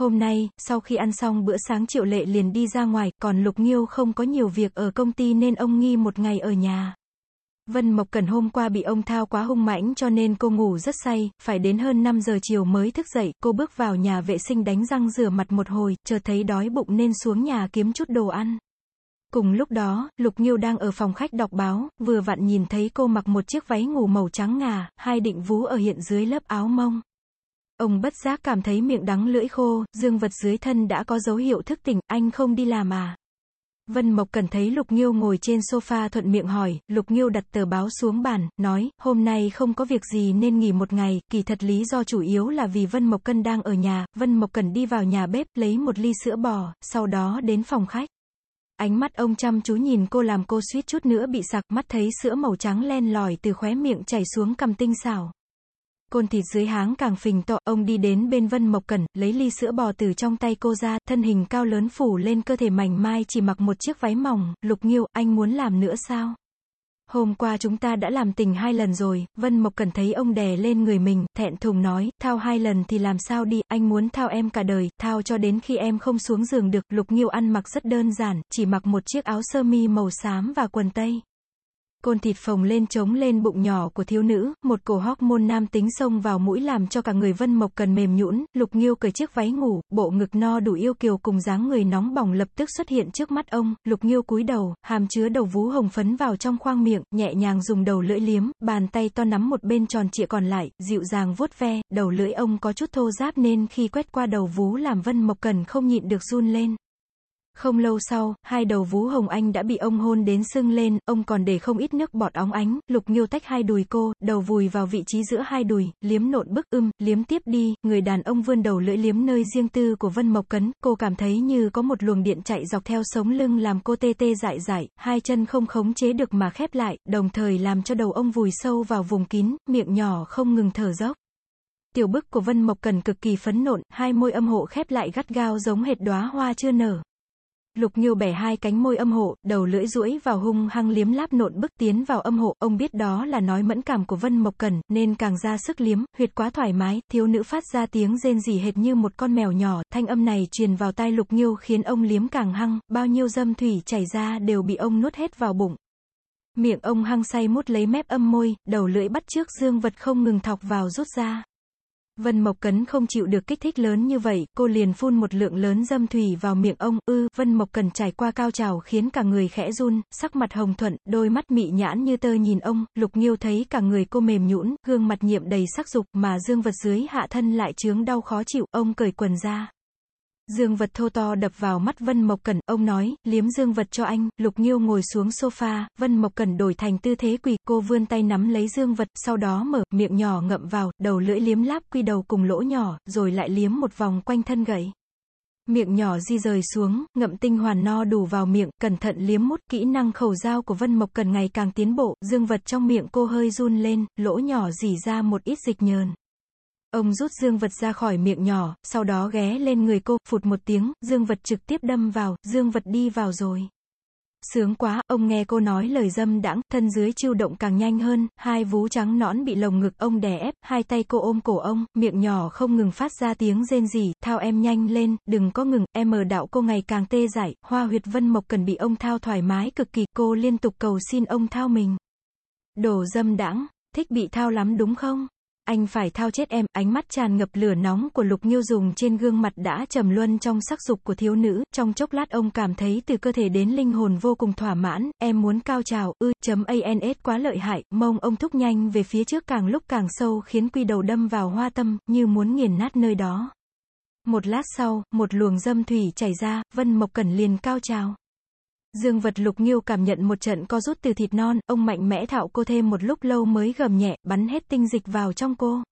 Hôm nay, sau khi ăn xong bữa sáng Triệu Lệ liền đi ra ngoài, còn Lục Nghiêu không có nhiều việc ở công ty nên ông nghi một ngày ở nhà. Vân Mộc Cẩn hôm qua bị ông thao quá hung mãnh cho nên cô ngủ rất say, phải đến hơn 5 giờ chiều mới thức dậy, cô bước vào nhà vệ sinh đánh răng rửa mặt một hồi, chờ thấy đói bụng nên xuống nhà kiếm chút đồ ăn. Cùng lúc đó, Lục Nghiêu đang ở phòng khách đọc báo, vừa vặn nhìn thấy cô mặc một chiếc váy ngủ màu trắng ngà, hai định vú ở hiện dưới lớp áo mông. Ông bất giác cảm thấy miệng đắng lưỡi khô, dương vật dưới thân đã có dấu hiệu thức tỉnh, anh không đi làm à. Vân Mộc Cần thấy Lục Nghiêu ngồi trên sofa thuận miệng hỏi, Lục Nghiêu đặt tờ báo xuống bàn, nói, hôm nay không có việc gì nên nghỉ một ngày, kỳ thật lý do chủ yếu là vì Vân Mộc Cân đang ở nhà, Vân Mộc Cần đi vào nhà bếp, lấy một ly sữa bò, sau đó đến phòng khách. Ánh mắt ông chăm chú nhìn cô làm cô suýt chút nữa bị sặc, mắt thấy sữa màu trắng len lỏi từ khóe miệng chảy xuống cầm tinh xảo. Côn thịt dưới háng càng phình to, ông đi đến bên Vân Mộc Cẩn, lấy ly sữa bò từ trong tay cô ra, thân hình cao lớn phủ lên cơ thể mảnh mai chỉ mặc một chiếc váy mỏng, lục nghiêu, anh muốn làm nữa sao? Hôm qua chúng ta đã làm tình hai lần rồi, Vân Mộc Cẩn thấy ông đè lên người mình, thẹn thùng nói, thao hai lần thì làm sao đi, anh muốn thao em cả đời, thao cho đến khi em không xuống giường được, Lục Nghiêu ăn mặc rất đơn giản, chỉ mặc một chiếc áo sơ mi màu xám và quần tây. Côn thịt phồng lên trống lên bụng nhỏ của thiếu nữ, một cổ hormone nam tính xông vào mũi làm cho cả người Vân Mộc cần mềm nhũn, Lục Nghiêu cởi chiếc váy ngủ, bộ ngực no đủ yêu kiều cùng dáng người nóng bỏng lập tức xuất hiện trước mắt ông, Lục Nghiêu cúi đầu, hàm chứa đầu vú hồng phấn vào trong khoang miệng, nhẹ nhàng dùng đầu lưỡi liếm, bàn tay to nắm một bên tròn trịa còn lại, dịu dàng vuốt ve, đầu lưỡi ông có chút thô ráp nên khi quét qua đầu vú làm Vân Mộc Cần không nhịn được run lên. Không lâu sau, hai đầu vú hồng anh đã bị ông hôn đến sưng lên, ông còn để không ít nước bọt óng ánh, lục nghiêu tách hai đùi cô, đầu vùi vào vị trí giữa hai đùi, liếm nộn bức ưm, liếm tiếp đi, người đàn ông vươn đầu lưỡi liếm nơi riêng tư của Vân Mộc Cấn, cô cảm thấy như có một luồng điện chạy dọc theo sống lưng làm cô tê tê dại dại, hai chân không khống chế được mà khép lại, đồng thời làm cho đầu ông vùi sâu vào vùng kín, miệng nhỏ không ngừng thở dốc. Tiểu bức của Vân Mộc Cần cực kỳ phấn nộn, hai môi âm hộ khép lại gắt gao giống hệt đóa hoa chưa nở. Lục Nghiêu bẻ hai cánh môi âm hộ, đầu lưỡi duỗi vào hung hăng liếm láp nộn bức tiến vào âm hộ, ông biết đó là nói mẫn cảm của Vân Mộc Cẩn, nên càng ra sức liếm, huyệt quá thoải mái, thiếu nữ phát ra tiếng rên rỉ hệt như một con mèo nhỏ, thanh âm này truyền vào tai Lục Nghiêu khiến ông liếm càng hăng, bao nhiêu dâm thủy chảy ra đều bị ông nuốt hết vào bụng. Miệng ông hăng say mút lấy mép âm môi, đầu lưỡi bắt trước dương vật không ngừng thọc vào rút ra. Vân Mộc Cấn không chịu được kích thích lớn như vậy, cô liền phun một lượng lớn dâm thủy vào miệng ông, ư, Vân Mộc Cần trải qua cao trào khiến cả người khẽ run, sắc mặt hồng thuận, đôi mắt mị nhãn như tơ nhìn ông, Lục Nghiêu thấy cả người cô mềm nhũn, gương mặt nhiệm đầy sắc dục, mà dương vật dưới hạ thân lại chướng đau khó chịu, ông cởi quần ra. Dương vật thô to đập vào mắt Vân Mộc Cẩn, ông nói, liếm dương vật cho anh, Lục Nghiêu ngồi xuống sofa, Vân Mộc Cẩn đổi thành tư thế quỳ, cô vươn tay nắm lấy dương vật, sau đó mở, miệng nhỏ ngậm vào, đầu lưỡi liếm láp quy đầu cùng lỗ nhỏ, rồi lại liếm một vòng quanh thân gậy. Miệng nhỏ di rời xuống, ngậm tinh hoàn no đủ vào miệng, cẩn thận liếm mút, kỹ năng khẩu dao của Vân Mộc cẩn ngày càng tiến bộ, dương vật trong miệng cô hơi run lên, lỗ nhỏ dì ra một ít dịch nhờn. Ông rút dương vật ra khỏi miệng nhỏ, sau đó ghé lên người cô, phụt một tiếng, dương vật trực tiếp đâm vào, dương vật đi vào rồi. Sướng quá, ông nghe cô nói lời dâm đãng, thân dưới chiêu động càng nhanh hơn, hai vú trắng nõn bị lồng ngực ông đè ép, hai tay cô ôm cổ ông, miệng nhỏ không ngừng phát ra tiếng rên rỉ, thao em nhanh lên, đừng có ngừng, em ở đạo cô ngày càng tê dại, hoa huyệt vân mộc cần bị ông thao thoải mái cực kỳ, cô liên tục cầu xin ông thao mình. Đồ dâm đãng, thích bị thao lắm đúng không? Anh phải thao chết em, ánh mắt tràn ngập lửa nóng của Lục Nghiêu dùng trên gương mặt đã trầm luân trong sắc dục của thiếu nữ, trong chốc lát ông cảm thấy từ cơ thể đến linh hồn vô cùng thỏa mãn, em muốn cao trào, ư, chấm ans quá lợi hại, mông ông thúc nhanh về phía trước càng lúc càng sâu khiến quy đầu đâm vào hoa tâm, như muốn nghiền nát nơi đó. Một lát sau, một luồng dâm thủy chảy ra, Vân Mộc Cẩn liền cao trào. Dương vật lục nghiêu cảm nhận một trận co rút từ thịt non, ông mạnh mẽ thạo cô thêm một lúc lâu mới gầm nhẹ, bắn hết tinh dịch vào trong cô.